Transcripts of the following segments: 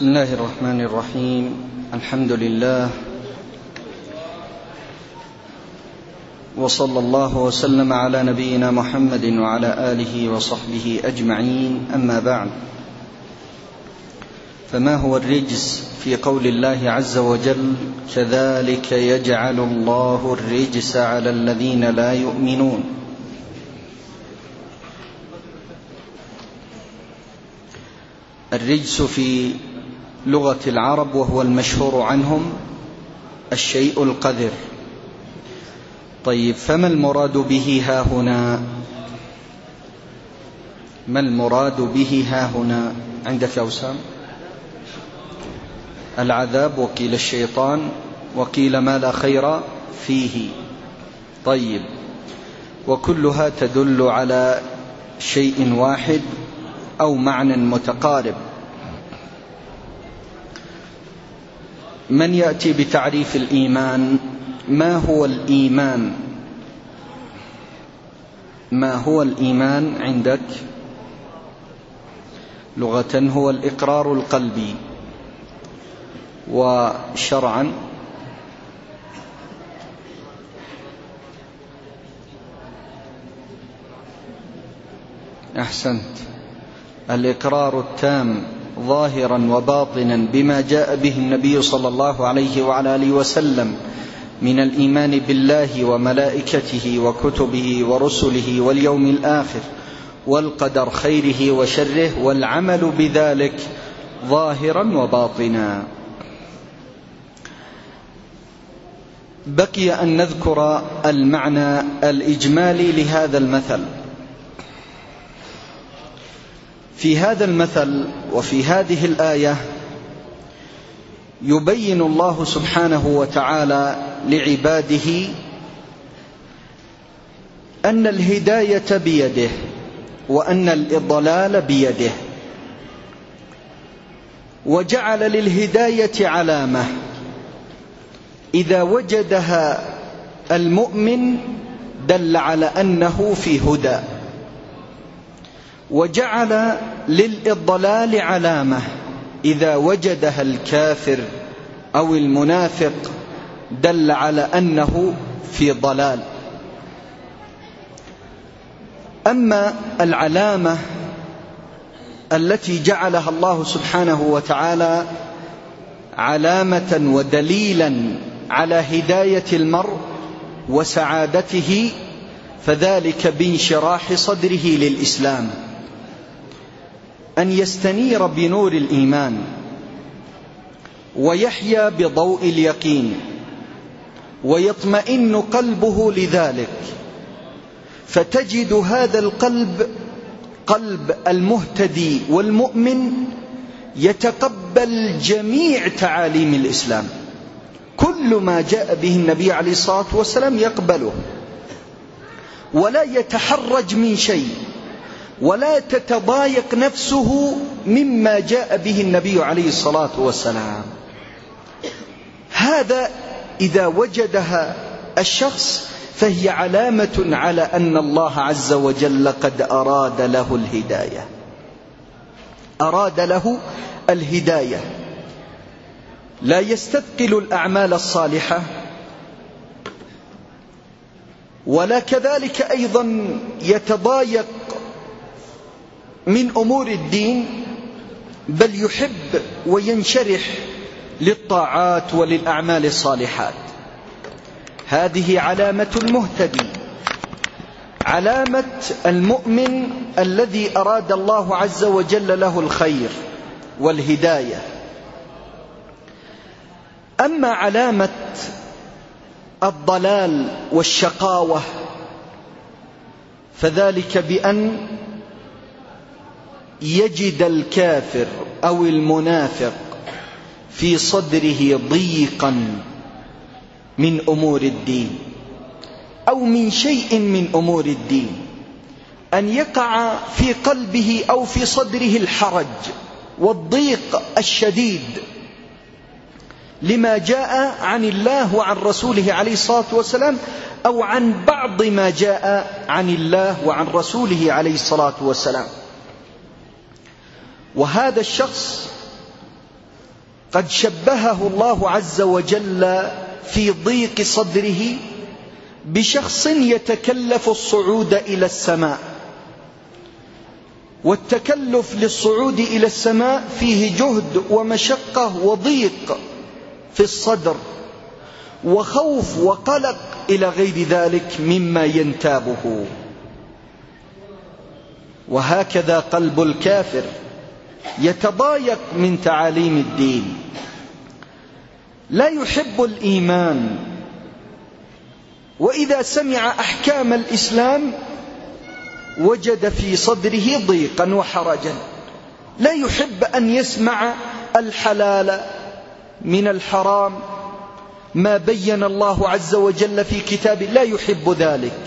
بسم الله الرحمن الرحيم. الحمد لله. وصلى الله وسلم على نبينا محمد وعلى آله وصحبه أجمعين. أما بعد. فما هو الرجس في قول الله عز وجل؟ كذلك يجعل الله الرجس على الذين لا يؤمنون. الرجس في لغة العرب وهو المشهور عنهم الشيء القذر. طيب فما المراد به ها هنا؟ ما المراد به ها هنا؟ عندك يا العذاب وقيل الشيطان وقيل ما لا خير فيه. طيب وكلها تدل على شيء واحد أو معنى متقارب. من يأتي بتعريف الإيمان؟ ما هو الإيمان؟ ما هو الإيمان عندك؟ لغة هو الإقرار القلبي. وشرعا أحسنت. الإقرار التام. ظاهرا وباطنا بما جاء به النبي صلى الله عليه وعلى آله وسلم من الإيمان بالله وملائكته وكتبه ورسله واليوم الآخر والقدر خيره وشره والعمل بذلك ظاهرا وباطنا. بقي أن نذكر المعنى الإجمالي لهذا المثل. في هذا المثل وفي هذه الآية يبين الله سبحانه وتعالى لعباده أن الهداية بيده وأن الإضلال بيده وجعل للهداية علامة إذا وجدها المؤمن دل على أنه في هدى. وجعل للإضلال علامة إذا وجدها الكافر أو المنافق دل على أنه في ضلال. أما العلامة التي جعلها الله سبحانه وتعالى علامة ودليلا على هداية المرء وسعادته فذلك بانشراح صدره للإسلام. أن يستنير بنور الإيمان ويحيا بضوء اليقين ويطمئن قلبه لذلك. فتجد هذا القلب قلب المهتدي والمؤمن يتقبل جميع تعاليم الإسلام. كل ما جاء به النبي عليه الصلاة والسلام يقبله ولا يتحرج من شيء. ولا تتضايق نفسه مما جاء به النبي عليه الصلاة والسلام. هذا إذا وجدها الشخص فهي علامة على أن الله عز وجل قد أراد له الهداية. أراد له الهداية. لا يستثقل الأعمال الصالحة ولا كذلك أيضا يتضايق من أمور الدين بل يحب وينشرح للطاعات وللأعمال الصالحات. هذه علامة المهتدي علامة المؤمن الذي أراد الله عز وجل له الخير والهداية. أما علامة الضلال والشقاوة فذلك بأن يجد الكافر أو المنافق في صدره ضيقا من أمور الدين أو من شيء من أمور الدين أن يقع في قلبه أو في صدره الحرج والضيق الشديد. لما جاء عن الله وعن رسوله عليه الصلاة والسلام أو عن بعض ما جاء عن الله وعن رسوله عليه الصلاة والسلام. وهذا الشخص قد شبهه الله عز وجل في ضيق صدره بشخص يتكلف الصعود إلى السماء. والتكلف للصعود إلى السماء فيه جهد ومشقة وضيق في الصدر وخوف وقلق إلى غير ذلك مما ينتابه. وهكذا قلب الكافر. يتضايق من تعاليم الدين. لا يحب الإيمان. وإذا سمع أحكام الإسلام وجد في صدره ضيقا وحرجا. لا يحب أن يسمع الحلال من الحرام. ما بين الله عز وجل في كتابه. لا يحب ذلك.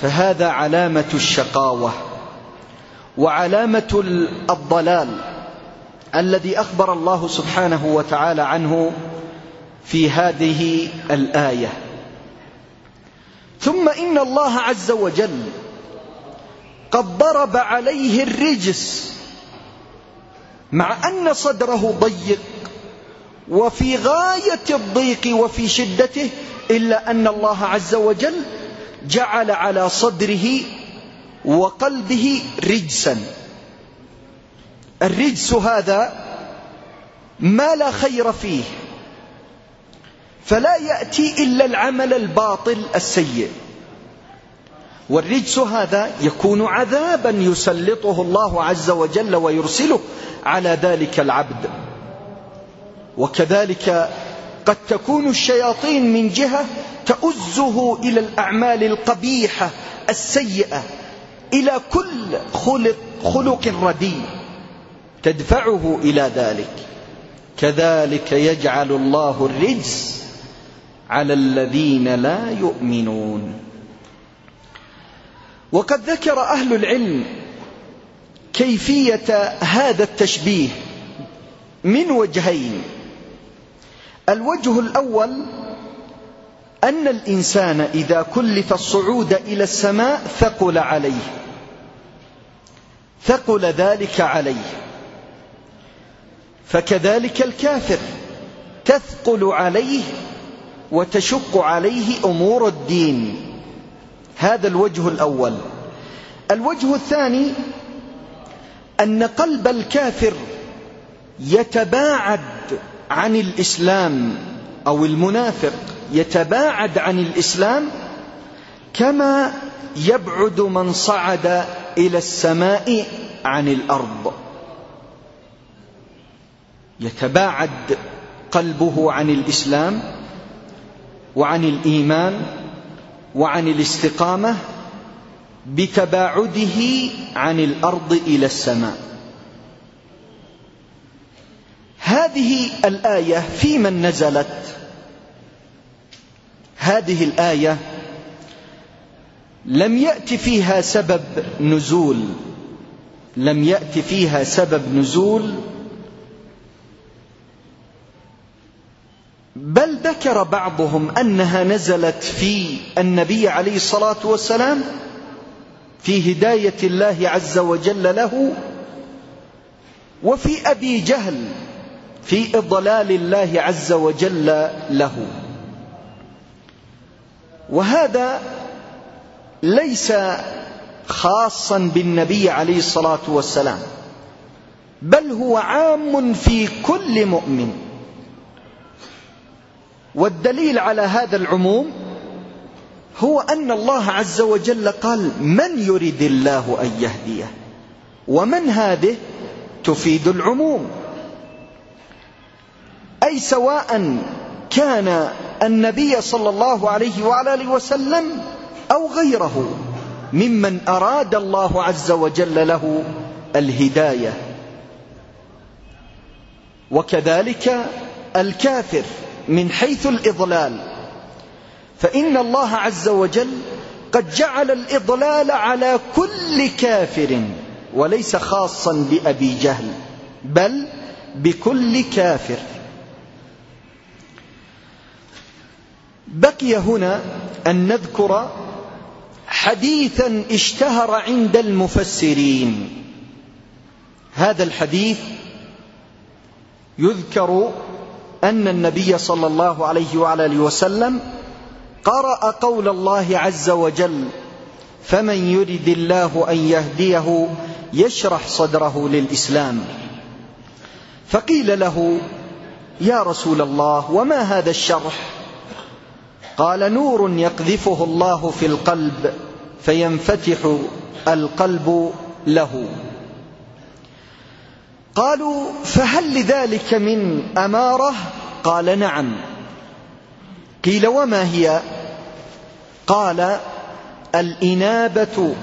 فهذا علامة الشقاوة. وعلامة الضلال الذي أخبر الله سبحانه وتعالى عنه في هذه الآية. ثم إن الله عز وجل قد ضرب عليه الرجس مع أن صدره ضيق وفي غاية الضيق وفي شدته إلا أن الله عز وجل جعل على صدره وقلبه رجسا. الرجس هذا ما لا خير فيه فلا يأتي إلا العمل الباطل السيء. والرجس هذا يكون عذابا يسلطه الله عز وجل ويرسله على ذلك العبد. وكذلك قد تكون الشياطين من جهة تؤزه إلى الأعمال القبيحة السيئة إلى كل خلق, خلق رديء. تدفعه إلى ذلك. كذلك يجعل الله الرجس على الذين لا يؤمنون. وقد ذكر أهل العلم كيفية هذا التشبيه من وجهين. الوجه الأول أن الإنسان إذا كلف الصعود إلى السماء ثقل عليه. ثقل ذلك عليه. فكذلك الكافر تثقل عليه وتشق عليه أمور الدين. هذا الوجه الأول. الوجه الثاني أن قلب الكافر يتباعد عن الإسلام أو المنافق. يتباعد عن الإسلام كما يبعد من صعد إلى السماء عن الأرض. يتباعد قلبه عن الإسلام وعن الإيمان وعن الاستقامة بتباعده عن الأرض إلى السماء. هذه الآية في من نزلت هذه الآية لم يأت فيها سبب نزول لم يأت فيها سبب نزول بل ذكر بعضهم أنها نزلت في النبي عليه الصلاة والسلام في هداية الله عز وجل له وفي أبي جهل في إضلال الله عز وجل له. وهذا ليس خاصا بالنبي عليه الصلاة والسلام بل هو عام في كل مؤمن. والدليل على هذا العموم هو أن الله عز وجل قال من يرد الله أن يهديه ومن هذه تفيد العموم أي سواء كان النبي صلى الله عليه وعلى آله وسلم أو غيره ممن أراد الله عز وجل له الهداية. وكذلك الكافر من حيث الإضلال. فإن الله عز وجل قد جعل الإضلال على كل كافر وليس خاصا بأبي جهل بل بكل كافر. بقي هنا أن نذكر حديثا اشتهر عند المفسرين. هذا الحديث يذكر أن النبي صلى الله عليه وعلى آله وسلم قرأ قول الله عز وجل فمن يرد الله أن يهديه يشرح صدره للإسلام. فقيل له يا رسول الله وما هذا الشرح؟ قال نور يقذفه الله في القلب فينفتح القلب له. قالوا فهل لذلك من أمارة؟ قال نعم. قيل وما هي؟ قال الإنابة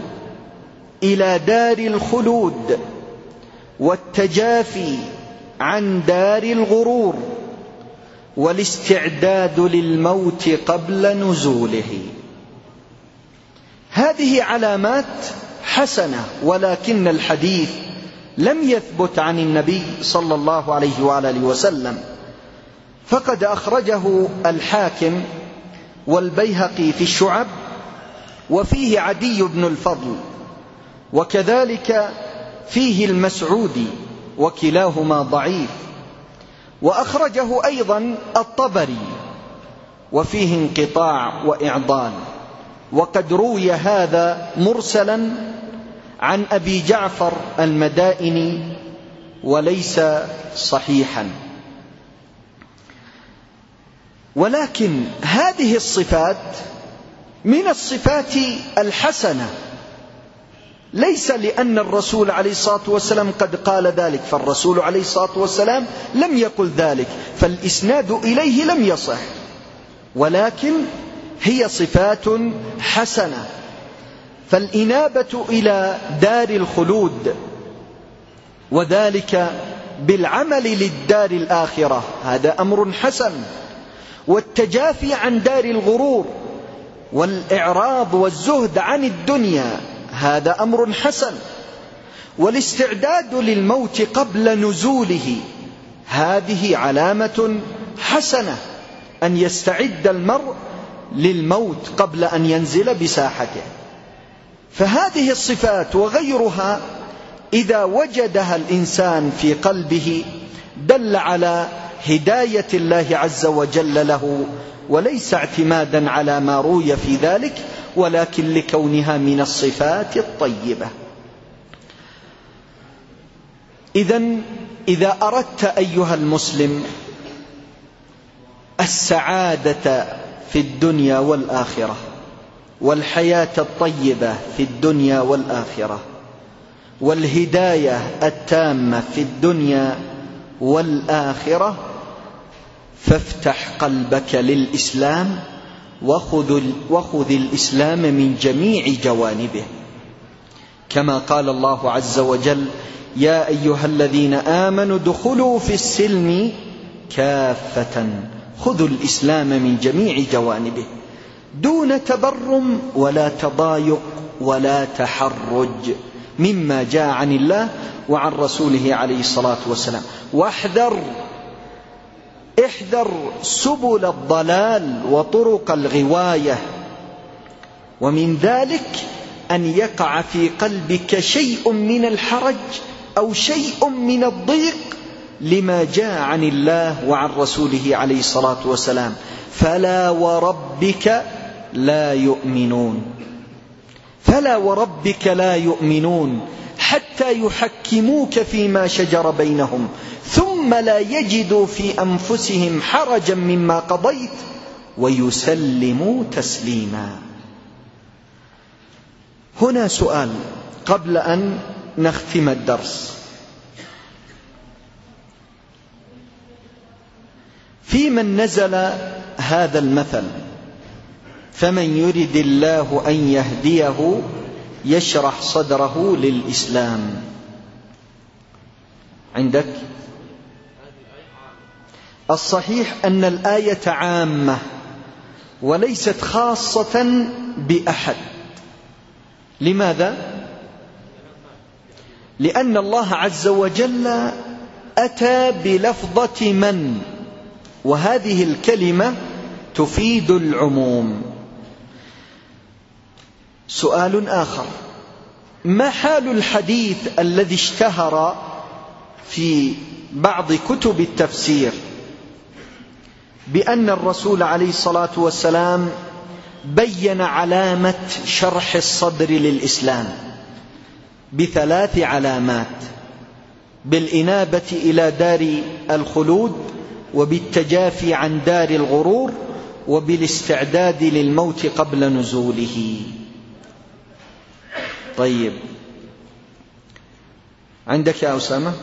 إلى دار الخلود والتجافي عن دار الغرور. والاستعداد للموت قبل نزوله. هذه علامات حسنة ولكن الحديث لم يثبت عن النبي صلى الله عليه واله وسلم. فقد أخرجه الحاكم والبيهقي في الشعب وفيه عدي بن الفضل وكذلك فيه المسعودي وكلاهما ضعيف. وأخرجه أيضا الطبري وفيه انقطاع واعضال وقد روي هذا مرسلا عن أبي جعفر المدائني وليس صحيحا. ولكن هذه الصفات من الصفات الحسنة. ليس لأن الرسول عليه الصلاة والسلام قد قال ذلك فالرسول عليه الصلاة والسلام لم يقل ذلك فالإسناد إليه لم يصح ولكن هي صفات حسنة. فالإنابة إلى دار الخلود وذلك بالعمل للدار الآخرة هذا أمر حسن. والتجافي عن دار الغرور والإعراض والزهد عن الدنيا هذا أمر حسن. والاستعداد للموت قبل نزوله. هذه علامة حسنة أن يستعد المرء للموت قبل أن ينزل بساحته. فهذه الصفات وغيرها إذا وجدها الإنسان في قلبه دل على هداية الله عز وجل له وليس اعتمادا على ما روي في ذلك ولكن لكونها من الصفات الطيبة. اذا إذا أردت أيها المسلم السعادة في الدنيا والآخرة والحياة الطيبة في الدنيا والآخرة والهداية التامة في الدنيا والآخرة فافتح قلبك للإسلام وخذ, وخذ الإسلام من جميع جوانبه. كما قال الله عز وجل يا أيها الذين آمنوا ادخلوا في السلم كافة خذوا الإسلام من جميع جوانبه. دون تبرم ولا تضايق ولا تحرج مما جاء عن الله وعن رسوله عليه الصلاة والسلام. واحذر احذر سبل الضلال وطرق الغواية. ومن ذلك أن يقع في قلبك شيء من الحرج أو شيء من الضيق لما جاء عن الله وعن رسوله عليه الصلاة والسلام. فلا وربك لا يؤمنون. فلا وربك لا يؤمنون حتى يحكموك فيما شجر بينهم. ثم لا يجدوا في أنفسهم حرجا مما قضيت ويسلموا تسليما. هنا سؤال قبل أن نختم الدرس. في من نزل هذا المثل؟ فمن يرد الله أن يهديه يشرح صدره للإسلام. عندك؟ الصحيح أن الآية عامة وليست خاصة بأحد. لماذا؟ لأن الله عز وجل أتى بلفظة من؟ وهذه الكلمة تفيد العموم. سؤال آخر. ما حال الحديث الذي اشتهر في بعض كتب التفسير؟ بأن الرسول عليه الصلاة والسلام بين علامة شرح الصدر للإسلام بثلاث علامات بالإنابة إلى دار الخلود وبالتجافي عن دار الغرور وبالاستعداد للموت قبل نزوله. طيب. عندك يا أسامة؟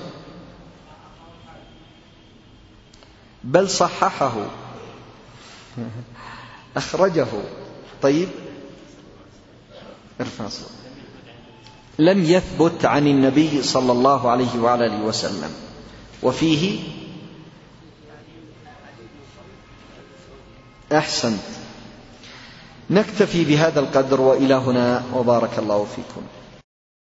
بل صححه. أخرجه. طيب. ارفع صوت لم يثبت عن النبي صلى الله عليه وعلى آله وسلم. وفيه أحسنت. نكتفي بهذا القدر وإلى هنا. وبارك الله فيكم.